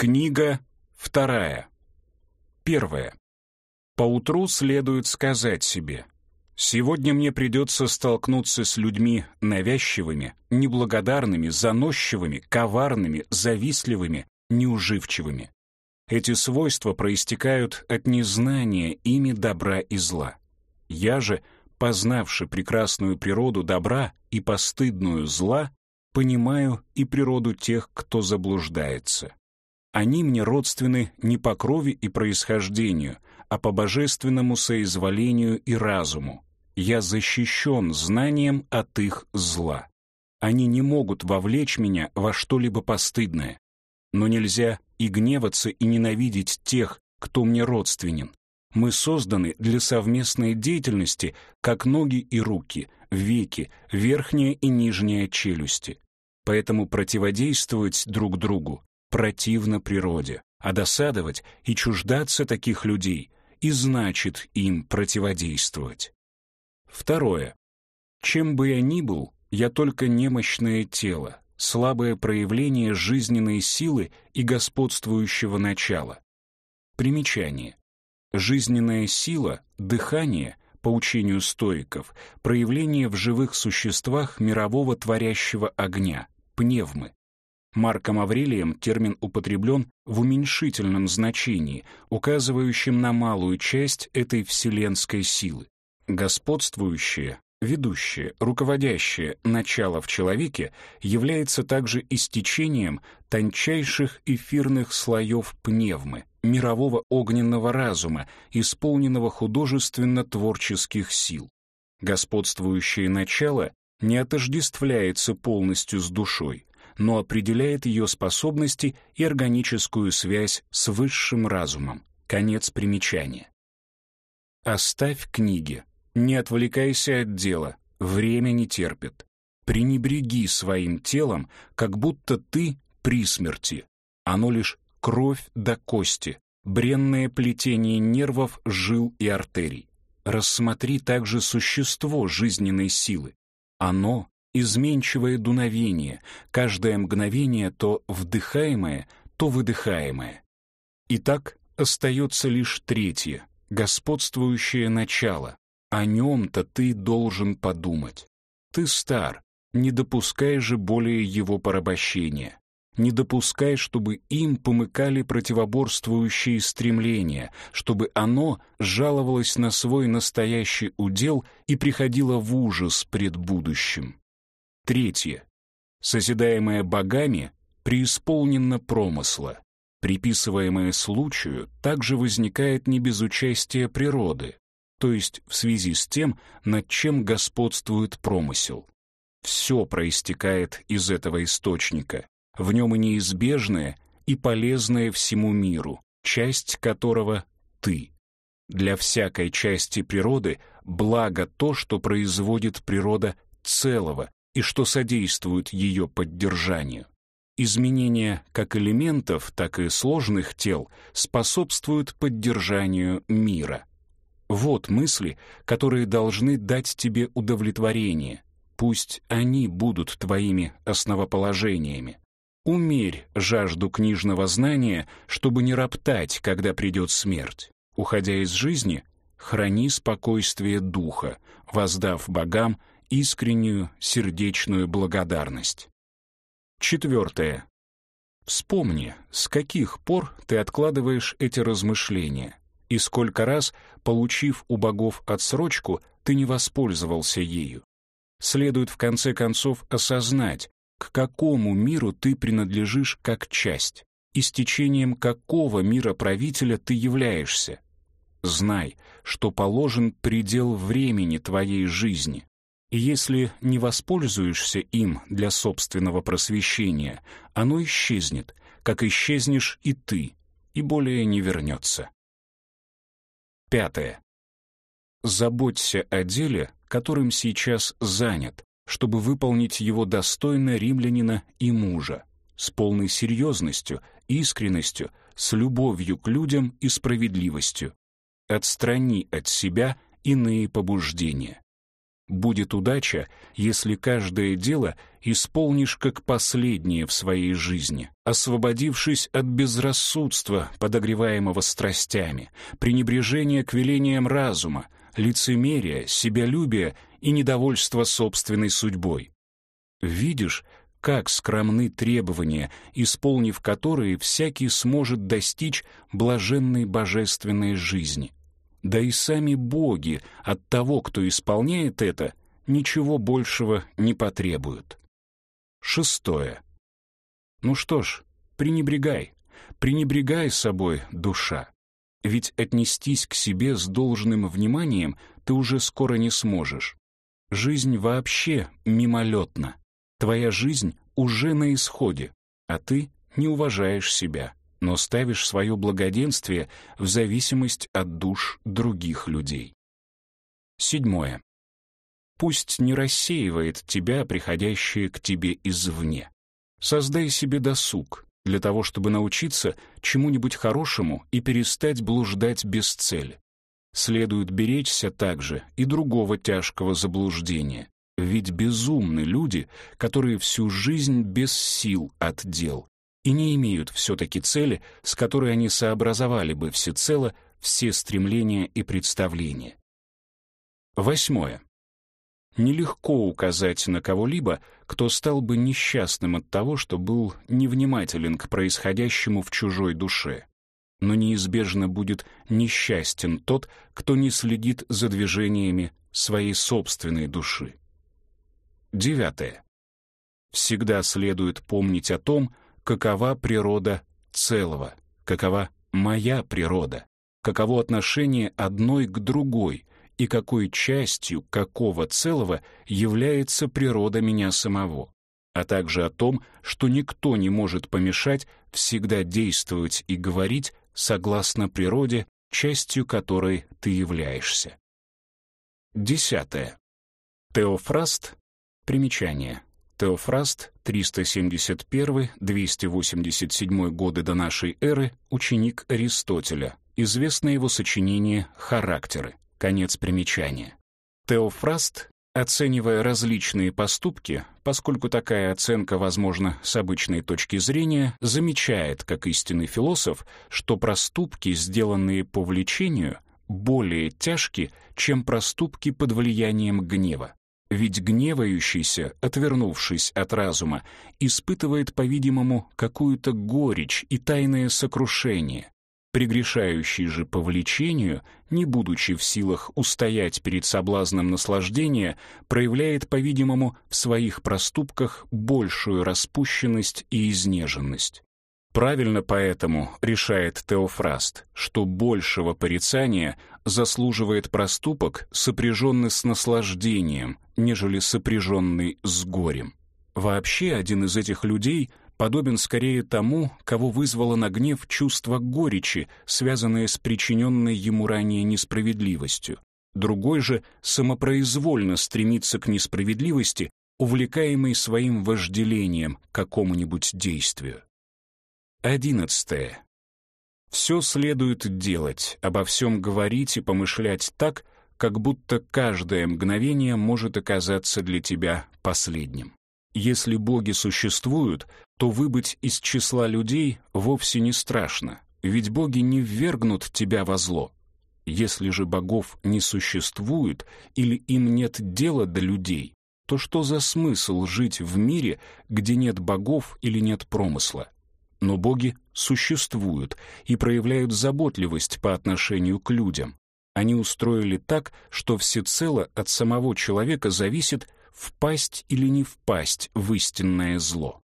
Книга вторая. Первая. Поутру следует сказать себе, «Сегодня мне придется столкнуться с людьми навязчивыми, неблагодарными, заносчивыми, коварными, завистливыми, неуживчивыми. Эти свойства проистекают от незнания ими добра и зла. Я же, познавши прекрасную природу добра и постыдную зла, понимаю и природу тех, кто заблуждается. Они мне родственны не по крови и происхождению, а по божественному соизволению и разуму. Я защищен знанием от их зла. Они не могут вовлечь меня во что-либо постыдное. Но нельзя и гневаться, и ненавидеть тех, кто мне родственен. Мы созданы для совместной деятельности, как ноги и руки, веки, верхняя и нижняя челюсти. Поэтому противодействовать друг другу противно природе, а досадовать и чуждаться таких людей и значит им противодействовать. Второе. Чем бы я ни был, я только немощное тело, слабое проявление жизненной силы и господствующего начала. Примечание. Жизненная сила, дыхание, по учению стоиков, проявление в живых существах мирового творящего огня, пневмы. Марком Аврелием термин употреблен в уменьшительном значении, указывающем на малую часть этой вселенской силы. Господствующее ведущее, руководящее начало в человеке является также истечением тончайших эфирных слоев пневмы, мирового огненного разума, исполненного художественно-творческих сил. Господствующее начало не отождествляется полностью с душой, но определяет ее способности и органическую связь с высшим разумом. Конец примечания. Оставь книги. Не отвлекайся от дела, время не терпит. Пренебреги своим телом, как будто ты при смерти. Оно лишь кровь до кости, бренное плетение нервов, жил и артерий. Рассмотри также существо жизненной силы. Оно — изменчивое дуновение, каждое мгновение то вдыхаемое, то выдыхаемое. Итак, остается лишь третье, господствующее начало, о нем-то ты должен подумать. Ты стар, не допускай же более его порабощения. Не допускай, чтобы им помыкали противоборствующие стремления, чтобы оно жаловалось на свой настоящий удел и приходило в ужас пред будущим. Третье. Созидаемое богами преисполнено промысла. Приписываемое случаю также возникает не без участия природы, то есть в связи с тем, над чем господствует промысел. Все проистекает из этого источника, в нем и неизбежное, и полезное всему миру, часть которого — ты. Для всякой части природы благо то, что производит природа целого и что содействует ее поддержанию. Изменения как элементов, так и сложных тел способствуют поддержанию мира. Вот мысли, которые должны дать тебе удовлетворение. Пусть они будут твоими основоположениями. Умерь жажду книжного знания, чтобы не роптать, когда придет смерть. Уходя из жизни, храни спокойствие духа, воздав богам искреннюю сердечную благодарность. Четвертое. Вспомни, с каких пор ты откладываешь эти размышления и сколько раз, получив у богов отсрочку, ты не воспользовался ею. Следует в конце концов осознать, к какому миру ты принадлежишь как часть, и с течением какого мира правителя ты являешься. Знай, что положен предел времени твоей жизни, и если не воспользуешься им для собственного просвещения, оно исчезнет, как исчезнешь и ты, и более не вернется. Пятое. Заботься о деле, которым сейчас занят, чтобы выполнить его достойно римлянина и мужа, с полной серьезностью, искренностью, с любовью к людям и справедливостью. Отстрани от себя иные побуждения. Будет удача, если каждое дело исполнишь как последнее в своей жизни, освободившись от безрассудства, подогреваемого страстями, пренебрежения к велениям разума, лицемерия, себялюбия и недовольства собственной судьбой. Видишь, как скромны требования, исполнив которые всякий сможет достичь блаженной божественной жизни. Да и сами боги от того, кто исполняет это, ничего большего не потребуют. Шестое. Ну что ж, пренебрегай, пренебрегай собой, душа. Ведь отнестись к себе с должным вниманием ты уже скоро не сможешь. Жизнь вообще мимолетна. Твоя жизнь уже на исходе, а ты не уважаешь себя но ставишь свое благоденствие в зависимость от душ других людей. Седьмое. Пусть не рассеивает тебя приходящее к тебе извне. Создай себе досуг для того, чтобы научиться чему-нибудь хорошему и перестать блуждать без цели. Следует беречься также и другого тяжкого заблуждения. Ведь безумны люди, которые всю жизнь без сил от дел, и не имеют все-таки цели, с которой они сообразовали бы всецело все стремления и представления. Восьмое. Нелегко указать на кого-либо, кто стал бы несчастным от того, что был невнимателен к происходящему в чужой душе. Но неизбежно будет несчастен тот, кто не следит за движениями своей собственной души. Девятое. Всегда следует помнить о том, какова природа целого, какова моя природа, каково отношение одной к другой и какой частью какого целого является природа меня самого, а также о том, что никто не может помешать всегда действовать и говорить согласно природе, частью которой ты являешься. Десятое. Теофраст. Примечание. Теофраст, 371-287 годы до нашей эры, ученик Аристотеля. Известно его сочинение «Характеры». Конец примечания. Теофраст, оценивая различные поступки, поскольку такая оценка возможна с обычной точки зрения, замечает, как истинный философ, что проступки, сделанные по влечению, более тяжки, чем проступки под влиянием гнева. Ведь гневающийся, отвернувшись от разума, испытывает, по-видимому, какую-то горечь и тайное сокрушение. Пригрешающий же по влечению, не будучи в силах устоять перед соблазном наслаждения, проявляет, по-видимому, в своих проступках большую распущенность и изнеженность. Правильно поэтому решает Теофраст, что большего порицания заслуживает проступок, сопряженный с наслаждением, нежели сопряженный с горем. Вообще один из этих людей подобен скорее тому, кого вызвало на гнев чувство горечи, связанное с причиненной ему ранее несправедливостью. Другой же самопроизвольно стремится к несправедливости, увлекаемый своим вожделением к какому-нибудь действию. Одиннадцатое. Все следует делать, обо всем говорить и помышлять так, как будто каждое мгновение может оказаться для тебя последним. Если боги существуют, то выбыть из числа людей вовсе не страшно, ведь боги не ввергнут тебя во зло. Если же богов не существует или им нет дела до людей, то что за смысл жить в мире, где нет богов или нет промысла? Но боги существуют и проявляют заботливость по отношению к людям. Они устроили так, что всецело от самого человека зависит, впасть или не впасть в истинное зло.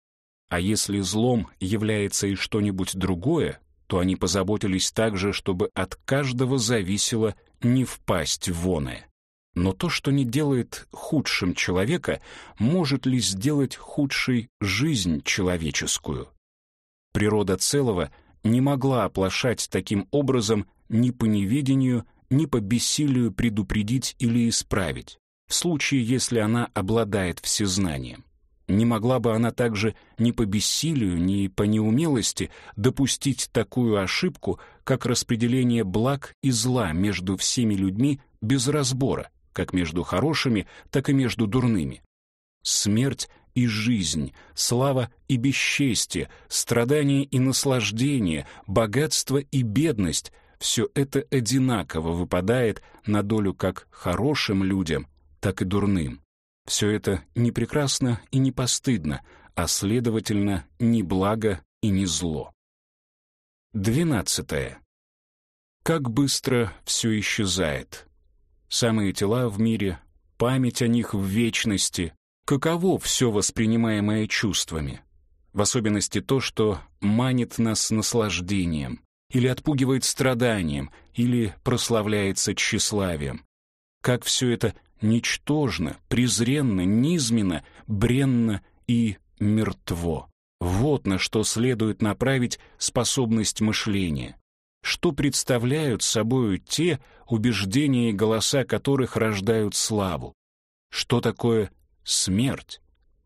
А если злом является и что-нибудь другое, то они позаботились также, чтобы от каждого зависело не впасть в оное. Но то, что не делает худшим человека, может ли сделать худшей жизнь человеческую? Природа целого не могла оплошать таким образом ни по неведению, ни по бессилию предупредить или исправить, в случае, если она обладает всезнанием. Не могла бы она также ни по бессилию, ни по неумелости допустить такую ошибку, как распределение благ и зла между всеми людьми без разбора, как между хорошими, так и между дурными. Смерть и жизнь, слава и бесчестие, страдание и наслаждение, богатство и бедность — все это одинаково выпадает на долю как хорошим людям, так и дурным. Все это не прекрасно и не постыдно, а, следовательно, не благо и не зло. Двенадцатое. Как быстро все исчезает. Самые тела в мире, память о них в вечности, каково все воспринимаемое чувствами. В особенности то, что манит нас наслаждением, или отпугивает страданием, или прославляется тщеславием. Как все это ничтожно, презренно, низменно, бренно и мертво. Вот на что следует направить способность мышления. Что представляют собою те убеждения и голоса которых рождают славу? Что такое смерть?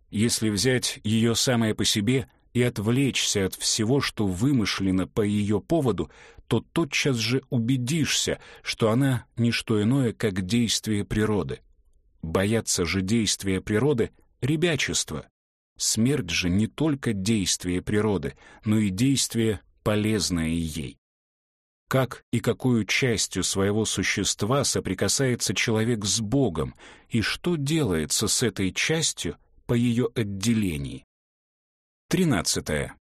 Если взять ее самое по себе и отвлечься от всего, что вымышлено по ее поводу, то тотчас же убедишься, что она — не что иное, как действие природы. Бояться же действия природы — ребячество. Смерть же не только действие природы, но и действие, полезное ей. Как и какую частью своего существа соприкасается человек с Богом, и что делается с этой частью по ее отделении. Тринадцатое.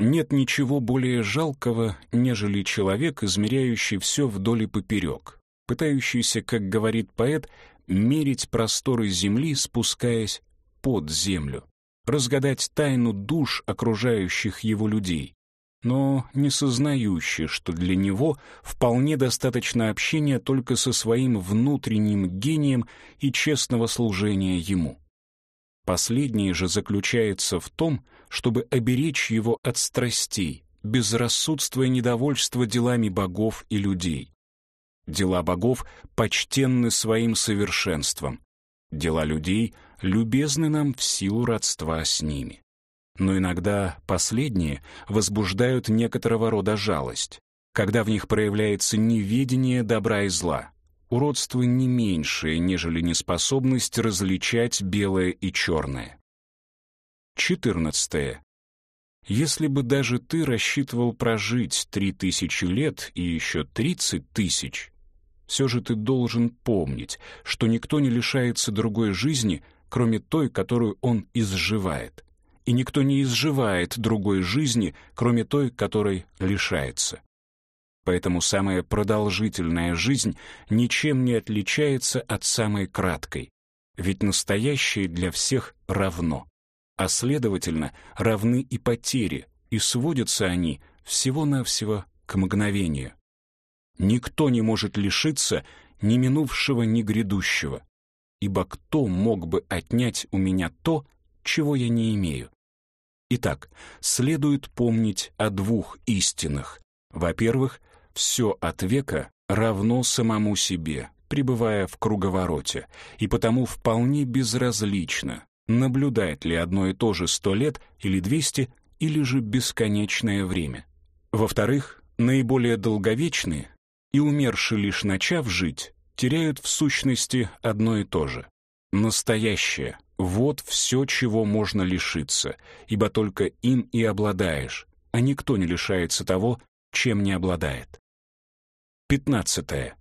Нет ничего более жалкого, нежели человек, измеряющий все вдоль и поперек, пытающийся, как говорит поэт, мерить просторы земли, спускаясь под землю, разгадать тайну душ окружающих его людей, но не сознающий, что для него вполне достаточно общения только со своим внутренним гением и честного служения ему. Последнее же заключается в том, чтобы оберечь его от страстей, безрассудства и недовольства делами богов и людей. Дела богов почтенны своим совершенством. Дела людей любезны нам в силу родства с ними. Но иногда последние возбуждают некоторого рода жалость, когда в них проявляется неведение добра и зла, уродство не меньшее, нежели неспособность различать белое и черное. 14. Если бы даже ты рассчитывал прожить три тысячи лет и еще тридцать тысяч, все же ты должен помнить, что никто не лишается другой жизни, кроме той, которую он изживает. И никто не изживает другой жизни, кроме той, которой лишается. Поэтому самая продолжительная жизнь ничем не отличается от самой краткой, ведь настоящее для всех равно, а следовательно равны и потери, и сводятся они всего-навсего к мгновению. Никто не может лишиться ни минувшего, ни грядущего. Ибо кто мог бы отнять у меня то, чего я не имею? Итак, следует помнить о двух истинах. Во-первых, все от века равно самому себе, пребывая в круговороте, и потому вполне безразлично, наблюдает ли одно и то же сто лет или двести, или же бесконечное время. Во-вторых, наиболее долговечные и умершие лишь начав жить, теряют в сущности одно и то же. Настоящее — вот все, чего можно лишиться, ибо только им и обладаешь, а никто не лишается того, чем не обладает. Пятнадцатое.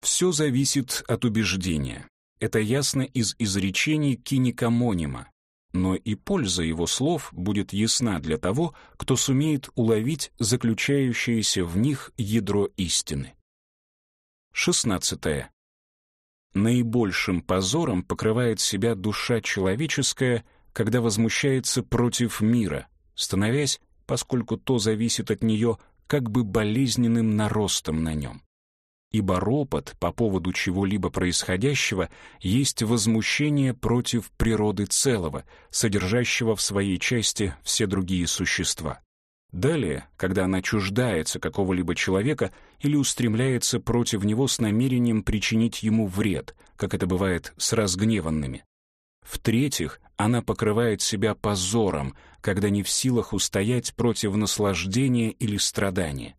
Все зависит от убеждения. Это ясно из изречений киникомонима, но и польза его слов будет ясна для того, кто сумеет уловить заключающееся в них ядро истины. 16. Наибольшим позором покрывает себя душа человеческая, когда возмущается против мира, становясь, поскольку то зависит от нее, как бы болезненным наростом на нем ибо ропот по поводу чего-либо происходящего есть возмущение против природы целого, содержащего в своей части все другие существа. Далее, когда она чуждается какого-либо человека или устремляется против него с намерением причинить ему вред, как это бывает с разгневанными. В-третьих, она покрывает себя позором, когда не в силах устоять против наслаждения или страдания.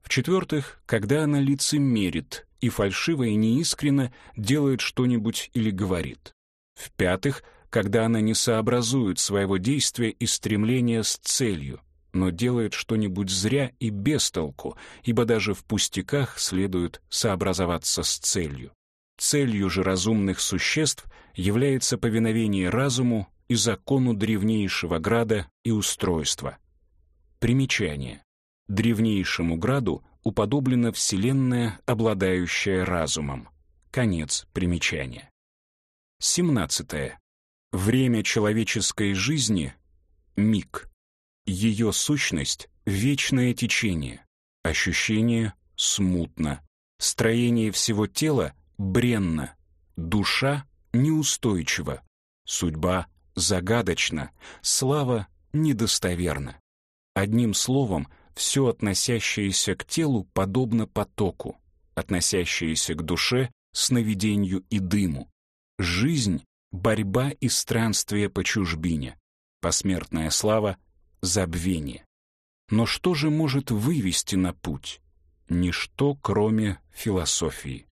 В-четвертых, когда она лицемерит и фальшиво и неискренно делает что-нибудь или говорит. В-пятых, когда она не сообразует своего действия и стремления с целью, но делает что-нибудь зря и без толку, ибо даже в пустяках следует сообразоваться с целью. Целью же разумных существ является повиновение разуму и закону древнейшего града и устройства. Примечание. Древнейшему граду уподоблена Вселенная, обладающая разумом. Конец примечания. 17. Время человеческой жизни — миг. Ее сущность — вечное течение. Ощущение — смутно. Строение всего тела — бренно. Душа — неустойчива. Судьба — загадочна. Слава — недостоверна. Одним словом, все относящееся к телу подобно потоку, относящееся к душе — сновидению и дыму. Жизнь — борьба и странствие по чужбине. Посмертная слава — забвение. Но что же может вывести на путь? Ничто, кроме философии.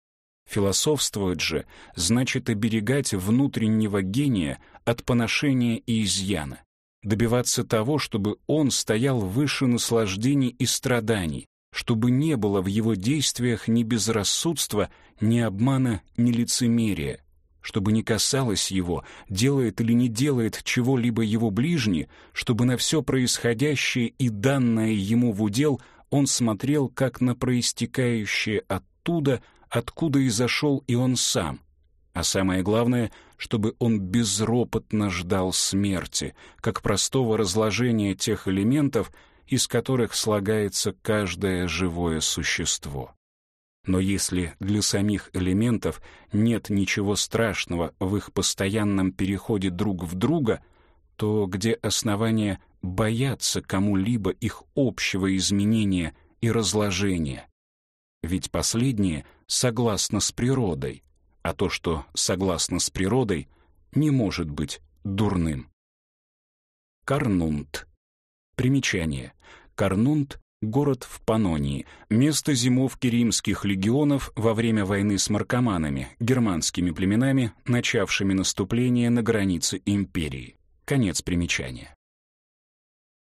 Философствовать же значит оберегать внутреннего гения от поношения и изъяна, добиваться того, чтобы он стоял выше наслаждений и страданий, чтобы не было в его действиях ни безрассудства, ни обмана, ни лицемерия, чтобы не касалось его, делает или не делает чего-либо его ближний, чтобы на все происходящее и данное ему в удел он смотрел как на проистекающее оттуда, откуда и зашел и он сам. А самое главное, чтобы он безропотно ждал смерти, как простого разложения тех элементов, из которых слагается каждое живое существо. Но если для самих элементов нет ничего страшного в их постоянном переходе друг в друга, то где основания бояться кому-либо их общего изменения и разложения? Ведь последнее согласно с природой, а то, что согласно с природой, не может быть дурным. Карнунт. Примечание. Карнунт город в Панонии, место зимовки римских легионов во время войны с маркоманами, германскими племенами, начавшими наступление на границе империи. Конец примечания.